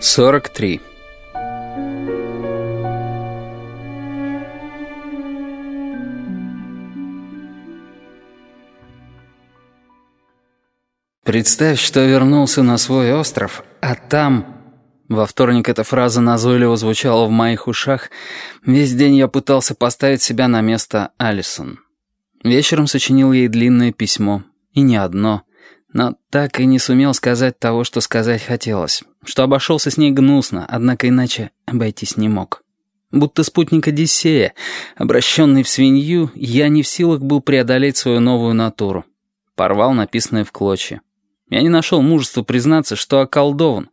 43. Представь, что вернулся на свой остров, а там... Во вторник эта фраза назойливо звучала в моих ушах. Весь день я пытался поставить себя на место Алисон. Вечером сочинил ей длинное письмо. И не одно. Но так и не сумел сказать того, что сказать хотелось. Что обошелся с ней гнусно, однако иначе обойтись не мог. Будто спутник Одиссея, обращенный в свинью, я не в силах был преодолеть свою новую натуру. Порвал написанное в клочья. Я не нашел мужества признаться, что околдован.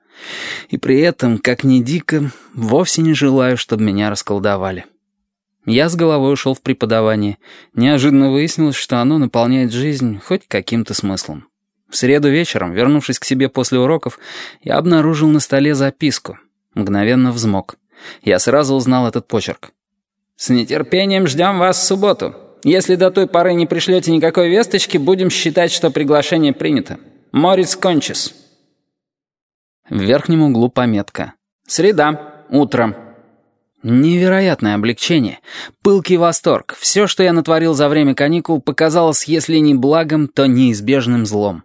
И при этом, как ни дико, вовсе не желаю, чтобы меня расколдовали. Я с головой ушел в преподавание. Неожиданно выяснилось, что оно наполняет жизнь хоть каким-то смыслом. В среду вечером, вернувшись к себе после уроков, я обнаружил на столе записку. Мгновенно взмок. Я сразу узнал этот почерк. «С нетерпением ждем вас в субботу. Если до той поры не пришлете никакой весточки, будем считать, что приглашение принято. Морис Кончис». В верхнем углу пометка. «Среда. Утро». Невероятное облегчение, пылкий восторг. Все, что я натворил за время каникул, показалось, если не благом, то неизбежным злом.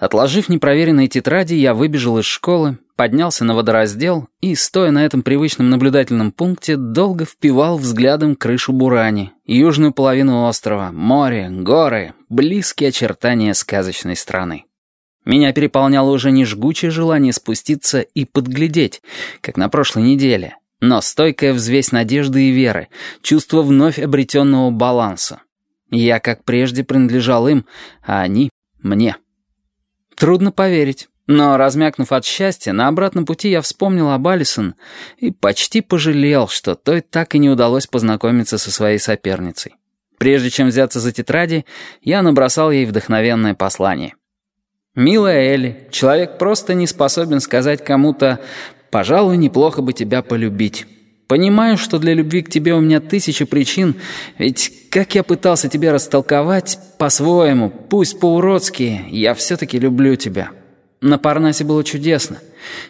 Отложив непроверенные тетради, я выбежал из школы, поднялся на водораздел и, стоя на этом привычном наблюдательном пункте, долго впивал взглядом крышу Бурани, южную половину острова, море, горы, близкие очертания сказочной страны. Меня переполняло уже не жгучее желание спуститься и подглядеть, как на прошлой неделе, но стойкая взвесь надежды и веры, чувство вновь обретенного баланса. Я, как прежде, принадлежал им, а они — мне. Трудно поверить, но, размякнув от счастья, на обратном пути я вспомнил об Алисон и почти пожалел, что той так и не удалось познакомиться со своей соперницей. Прежде чем взяться за тетради, я набросал ей вдохновенное послание. «Милая Элли, человек просто не способен сказать кому-то Пожалуй, неплохо бы тебя полюбить. Понимаю, что для любви к тебе у меня тысяча причин, ведь как я пытался тебе растолковать, по-своему, пусть по-уродски, я все-таки люблю тебя. На Парнасе было чудесно.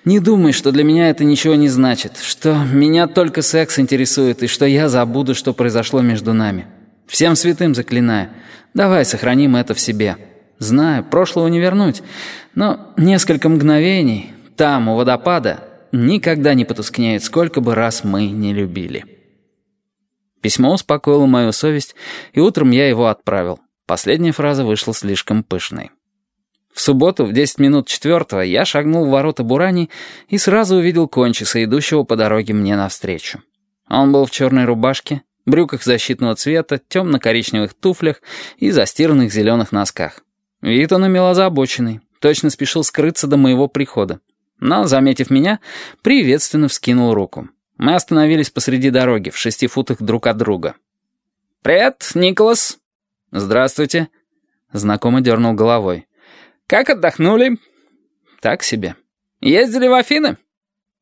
Не думай, что для меня это ничего не значит, что меня только секс интересует и что я забуду, что произошло между нами. Всем святым заклинаю, давай сохраним это в себе. Знаю, прошлого не вернуть, но несколько мгновений там, у водопада, никогда не потускнеет, сколько бы раз мы не любили. Письмо успокоило мою совесть, и утром я его отправил. Последняя фраза вышла слишком пышной. В субботу в 10 минут четвертого я шагнул в ворота Бурани и сразу увидел Кончиса, идущего по дороге мне навстречу. Он был в черной рубашке, брюках защитного цвета, темно-коричневых туфлях и застиранных зеленых носках. Вид он имел озабоченный, точно спешил скрыться до моего прихода но, заметив меня, приветственно вскинул руку. Мы остановились посреди дороги, в шести футах друг от друга. «Привет, Николас!» «Здравствуйте!» Знакомый дернул головой. «Как отдохнули?» «Так себе». «Ездили в Афины?»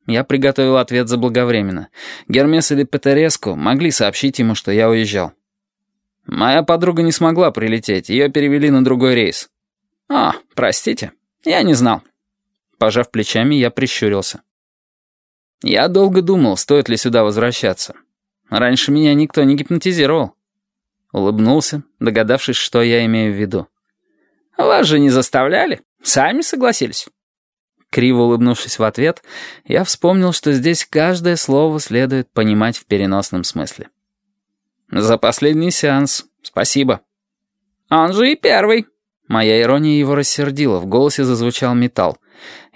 Я приготовил ответ заблаговременно. Гермес или Петереску могли сообщить ему, что я уезжал. Моя подруга не смогла прилететь, ее перевели на другой рейс. «А, простите, я не знал». Пожав плечами, я прищурился. Я долго думал, стоит ли сюда возвращаться. Раньше меня никто не гипнотизировал. Улыбнулся, догадавшись, что я имею в виду. «Вас же не заставляли? Сами согласились?» Криво улыбнувшись в ответ, я вспомнил, что здесь каждое слово следует понимать в переносном смысле. «За последний сеанс. Спасибо». «Он же и первый». Моя ирония его рассердила, в голосе зазвучал металл.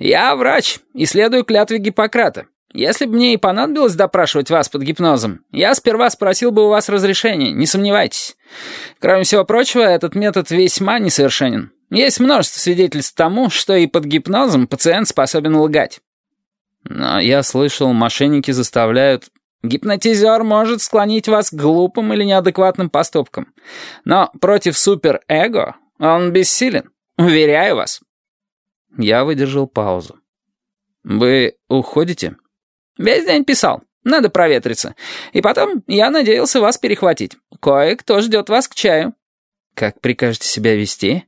«Я врач, и следую клятве Гиппократа. Если бы мне и понадобилось допрашивать вас под гипнозом, я сперва спросил бы у вас разрешения, не сомневайтесь. Кроме всего прочего, этот метод весьма несовершенен. Есть множество свидетельств тому, что и под гипнозом пациент способен лгать». «Но я слышал, мошенники заставляют...» Гипнотизер может склонить вас к глупым или неадекватным поступкам. Но против суперэго он бессилен, уверяю вас. Я выдержал паузу. «Вы уходите?» «Весь день писал. Надо проветриться. И потом я надеялся вас перехватить. Кое-кто ждет вас к чаю». «Как прикажете себя вести?»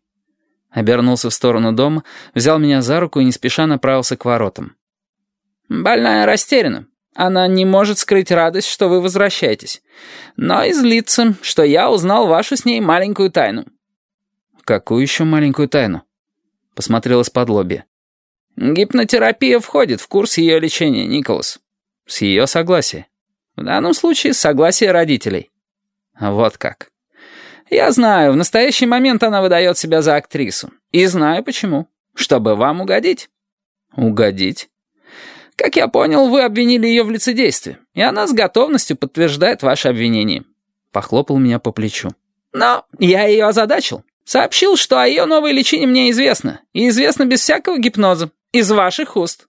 Обернулся в сторону дома, взял меня за руку и не спеша направился к воротам. Больная растеряна. Она не может скрыть радость, что вы возвращаетесь. Но и злится, что я узнал вашу с ней маленькую тайну». «Какую еще маленькую тайну?» Посмотрел из-под лобья. «Гипнотерапия входит в курс ее лечения, Николас». «С ее согласия?» «В данном случае с согласия родителей». «Вот как». «Я знаю, в настоящий момент она выдает себя за актрису. И знаю почему. Чтобы вам угодить». «Угодить?» Как я понял, вы обвинили ее в лицедействе, и она с готовностью подтверждает ваше обвинение». Похлопал меня по плечу. «Но я ее озадачил. Сообщил, что о ее новой личине мне известно, и известно без всякого гипноза, из ваших уст.